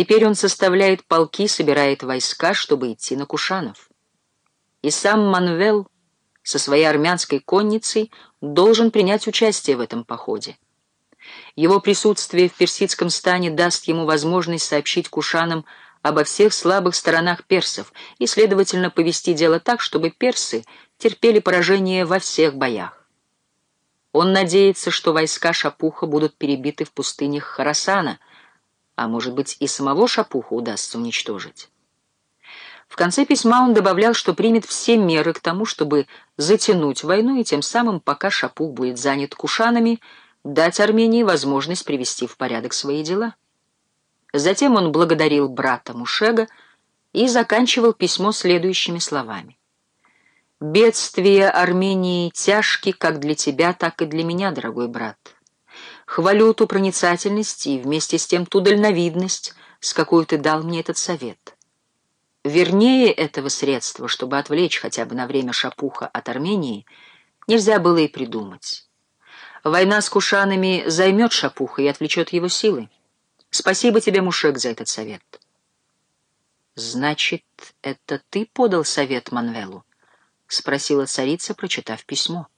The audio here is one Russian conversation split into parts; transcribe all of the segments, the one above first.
Теперь он составляет полки, собирает войска, чтобы идти на Кушанов. И сам Манвел со своей армянской конницей должен принять участие в этом походе. Его присутствие в персидском стане даст ему возможность сообщить кушанам обо всех слабых сторонах персов и, следовательно, повести дело так, чтобы персы терпели поражение во всех боях. Он надеется, что войска Шапуха будут перебиты в пустынях Харасана, а может быть и самого Шапуха удастся уничтожить. В конце письма он добавлял, что примет все меры к тому, чтобы затянуть войну, и тем самым, пока Шапух будет занят кушанами, дать Армении возможность привести в порядок свои дела. Затем он благодарил брата Мушега и заканчивал письмо следующими словами. «Бедствия Армении тяжки как для тебя, так и для меня, дорогой брат. Хвалю ту проницательность и вместе с тем ту дальновидность, с какой ты дал мне этот совет». Вернее этого средства, чтобы отвлечь хотя бы на время Шапуха от Армении, нельзя было и придумать. Война с кушанами займет Шапуха и отвлечет его силы. Спасибо тебе, Мушек, за этот совет. «Значит, это ты подал совет Манвелу?» — спросила царица, прочитав письмо.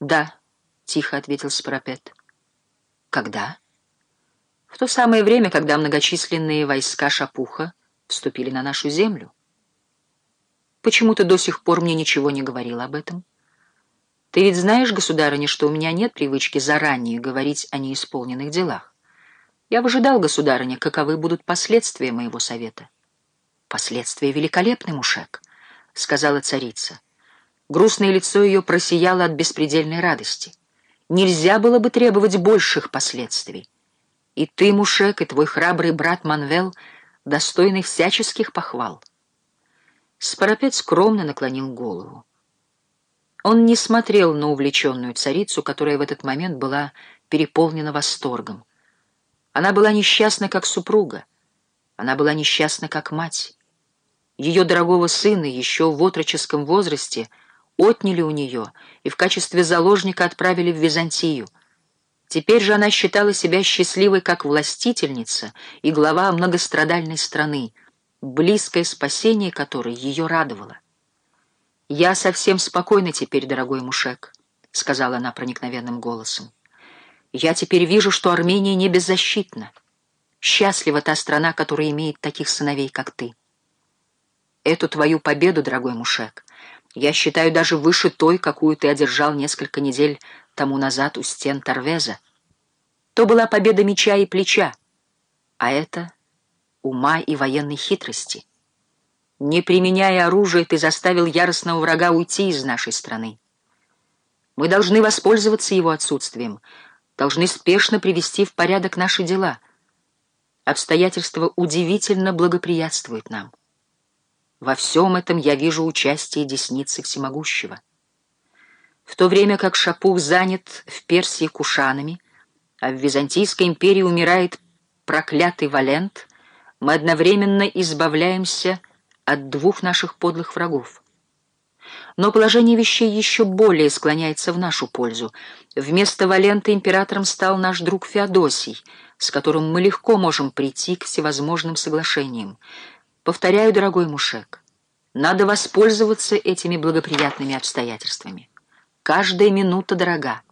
«Да», — тихо ответил Спарапет. «Когда?» «В то самое время, когда многочисленные войска Шапуха вступили на нашу землю. Почему ты до сих пор мне ничего не говорил об этом? Ты ведь знаешь, государыня, что у меня нет привычки заранее говорить о неисполненных делах. Я выжидал, государыня, каковы будут последствия моего совета. Последствия великолепны, Мушек, — сказала царица. Грустное лицо ее просияло от беспредельной радости. Нельзя было бы требовать больших последствий. И ты, Мушек, и твой храбрый брат Манвел — достойный всяческих похвал. Спарапет скромно наклонил голову. Он не смотрел на увлеченную царицу, которая в этот момент была переполнена восторгом. Она была несчастна, как супруга. Она была несчастна, как мать. Ее дорогого сына еще в отроческом возрасте отняли у нее и в качестве заложника отправили в Византию — Теперь же она считала себя счастливой как властительница и глава многострадальной страны, близкое спасение которой ее радовало. «Я совсем спокойна теперь, дорогой Мушек», — сказала она проникновенным голосом. «Я теперь вижу, что Армения не беззащитна. Счастлива та страна, которая имеет таких сыновей, как ты. Эту твою победу, дорогой Мушек, я считаю даже выше той, какую ты одержал несколько недель тому назад у стен Торвеза. То была победа меча и плеча, а это ума и военной хитрости. Не применяя оружие, ты заставил яростного врага уйти из нашей страны. Мы должны воспользоваться его отсутствием, должны спешно привести в порядок наши дела. Обстоятельства удивительно благоприятствуют нам. Во всем этом я вижу участие десницы всемогущего. В то время как Шапух занят в Персии кушанами, а в Византийской империи умирает проклятый Валент, мы одновременно избавляемся от двух наших подлых врагов. Но положение вещей еще более склоняется в нашу пользу. Вместо Валента императором стал наш друг Феодосий, с которым мы легко можем прийти к всевозможным соглашениям. Повторяю, дорогой Мушек, надо воспользоваться этими благоприятными обстоятельствами. Каждая минута дорога.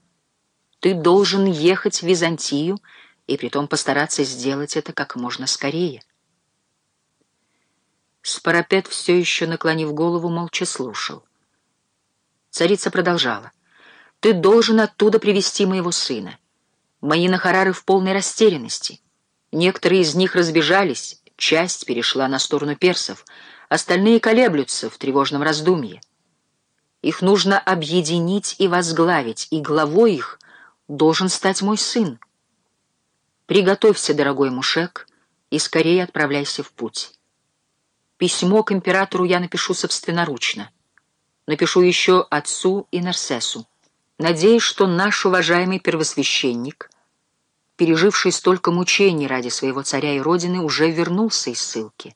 Ты должен ехать в Византию и притом постараться сделать это как можно скорее. Спарапет, все еще наклонив голову, молча слушал. Царица продолжала. «Ты должен оттуда привести моего сына. Мои нахарары в полной растерянности. Некоторые из них разбежались, часть перешла на сторону персов, остальные колеблются в тревожном раздумье. Их нужно объединить и возглавить, и главой их должен стать мой сын. Приготовься, дорогой Мушек, и скорее отправляйся в путь. Письмо к императору я напишу собственноручно. Напишу еще отцу и Нарсесу. Надеюсь, что наш уважаемый первосвященник, переживший столько мучений ради своего царя и родины, уже вернулся из ссылки.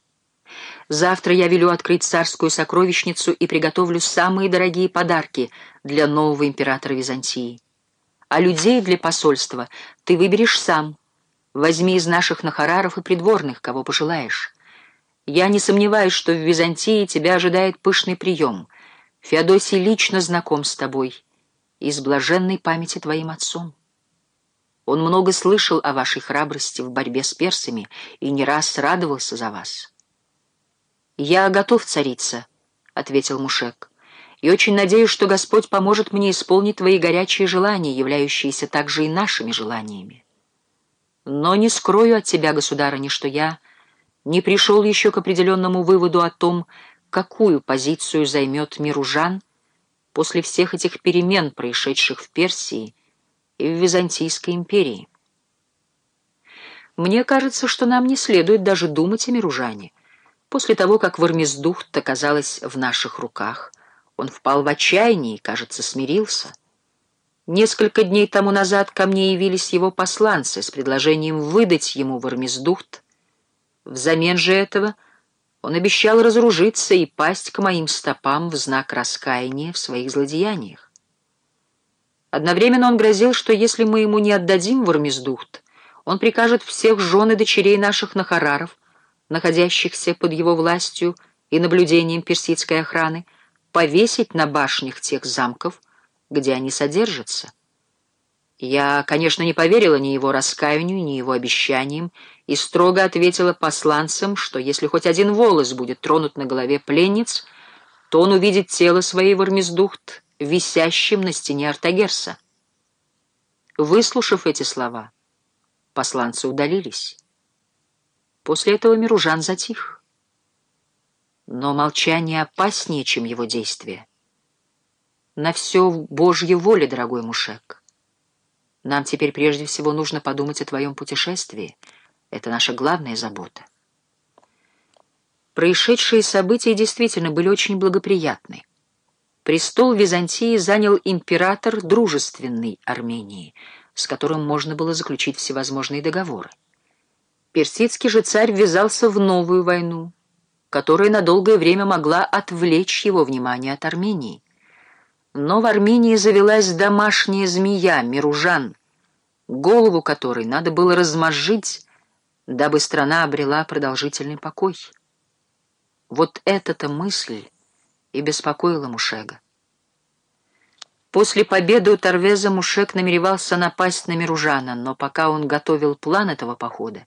Завтра я велю открыть царскую сокровищницу и приготовлю самые дорогие подарки для нового императора Византии. А людей для посольства ты выберешь сам, Возьми из наших нахараров и придворных, кого пожелаешь. Я не сомневаюсь, что в Византии тебя ожидает пышный прием. Феодосий лично знаком с тобой и с блаженной памяти твоим отцом. Он много слышал о вашей храбрости в борьбе с персами и не раз радовался за вас. «Я готов, царица», — ответил Мушек, «и очень надеюсь, что Господь поможет мне исполнить твои горячие желания, являющиеся также и нашими желаниями. Но не скрою от тебя, государыня, что я не пришел еще к определенному выводу о том, какую позицию займет Миружан после всех этих перемен, происшедших в Персии в Византийской империи. Мне кажется, что нам не следует даже думать о Миружане. После того, как Вармездухт оказалась в наших руках, он впал в отчаяние и, кажется, смирился — Несколько дней тому назад ко мне явились его посланцы с предложением выдать ему Вармездухт. Взамен же этого он обещал разоружиться и пасть к моим стопам в знак раскаяния в своих злодеяниях. Одновременно он грозил, что если мы ему не отдадим Вармездухт, он прикажет всех жен и дочерей наших нахараров, находящихся под его властью и наблюдением персидской охраны, повесить на башнях тех замков, где они содержатся. Я, конечно, не поверила ни его раскаянию, ни его обещаниям, и строго ответила посланцам, что если хоть один волос будет тронут на голове пленниц, то он увидит тело своей Вармездухт, висящим на стене Артагерса. Выслушав эти слова, посланцы удалились. После этого Миружан затих. Но молчание опаснее, чем его действия на все Божье воле, дорогой Мушек. Нам теперь прежде всего нужно подумать о твоем путешествии. Это наша главная забота. Происшедшие события действительно были очень благоприятны. Престол Византии занял император дружественной Армении, с которым можно было заключить всевозможные договоры. Персидский же царь ввязался в новую войну, которая на долгое время могла отвлечь его внимание от Армении. Но в Армении завелась домашняя змея, Миружан, голову которой надо было размозжить, дабы страна обрела продолжительный покой. Вот эта-то мысль и беспокоила Мушега. После победы у Торвеза Мушек намеревался напасть на Миружана, но пока он готовил план этого похода,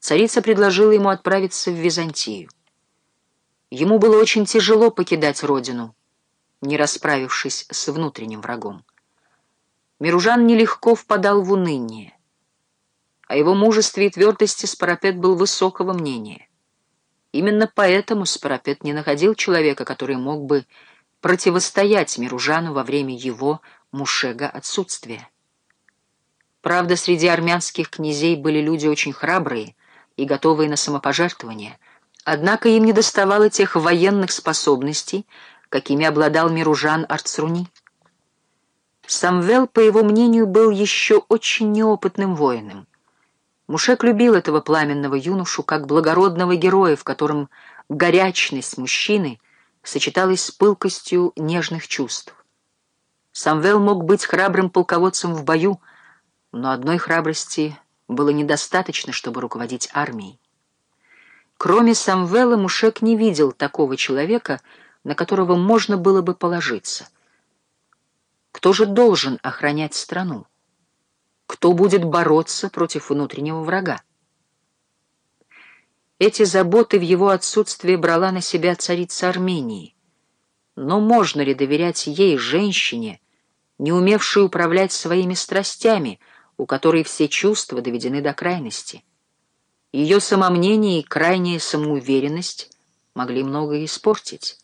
царица предложила ему отправиться в Византию. Ему было очень тяжело покидать родину, не расправившись с внутренним врагом. Миружан нелегко впадал в уныние. О его мужестве и твердости Спарапет был высокого мнения. Именно поэтому Спарапет не находил человека, который мог бы противостоять Миружану во время его мушега отсутствия. Правда, среди армянских князей были люди очень храбрые и готовые на самопожертвование, однако им не доставало тех военных способностей, какими обладал Миружан Арцруни. Самвел, по его мнению, был еще очень неопытным воином. Мушек любил этого пламенного юношу как благородного героя, в котором горячность мужчины сочеталась с пылкостью нежных чувств. Самвел мог быть храбрым полководцем в бою, но одной храбрости было недостаточно, чтобы руководить армией. Кроме Самвела Мушек не видел такого человека, на которого можно было бы положиться. Кто же должен охранять страну? Кто будет бороться против внутреннего врага? Эти заботы в его отсутствие брала на себя царица Армении. Но можно ли доверять ей, женщине, не умевшей управлять своими страстями, у которой все чувства доведены до крайности? Ее самомнение и крайняя самоуверенность могли многое испортить.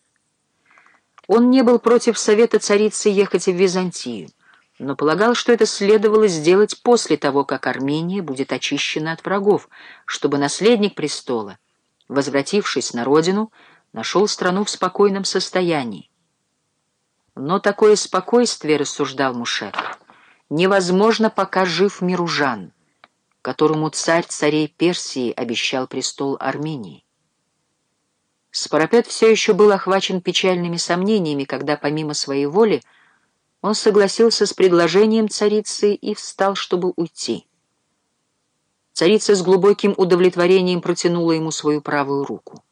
Он не был против совета царицы ехать в Византию, но полагал, что это следовало сделать после того, как Армения будет очищена от врагов, чтобы наследник престола, возвратившись на родину, нашел страну в спокойном состоянии. Но такое спокойствие, рассуждал Мушек, невозможно, пока жив Миружан, которому царь царей Персии обещал престол Армении. Спарапет все еще был охвачен печальными сомнениями, когда, помимо своей воли, он согласился с предложением царицы и встал, чтобы уйти. Царица с глубоким удовлетворением протянула ему свою правую руку.